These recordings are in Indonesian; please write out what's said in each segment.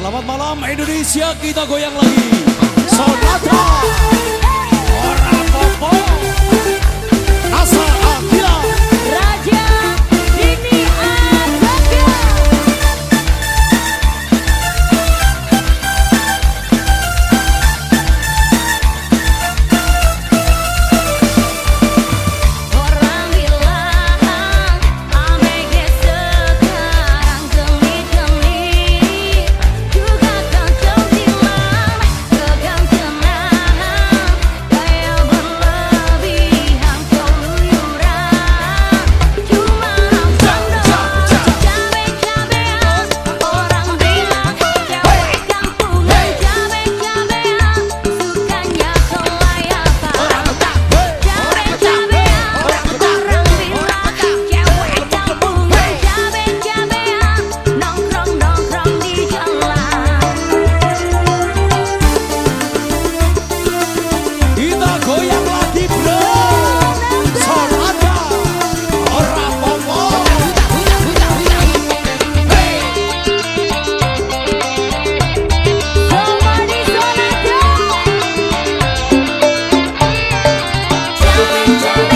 Selamat malam Indonesia, kita goyang lagi. Sonata. Thank you.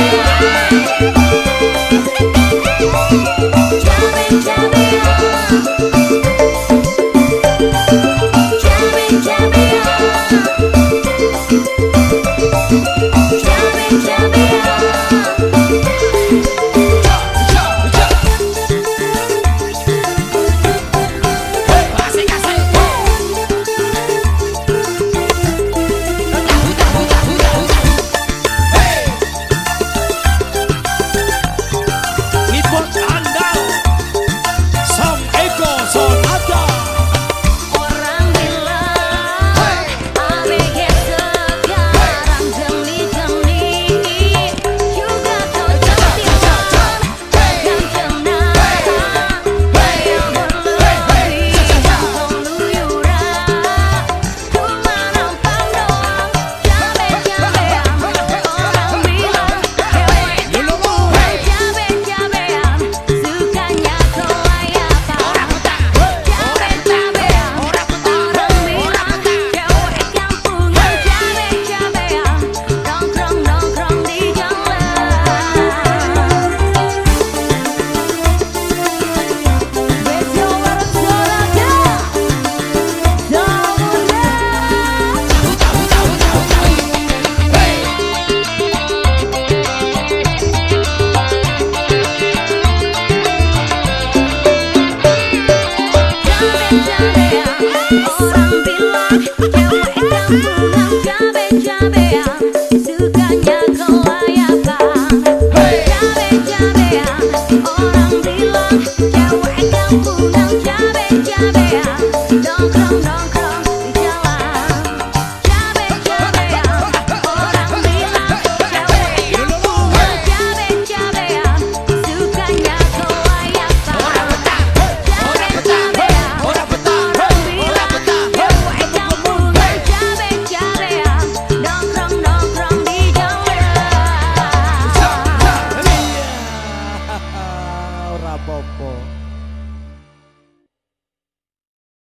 있고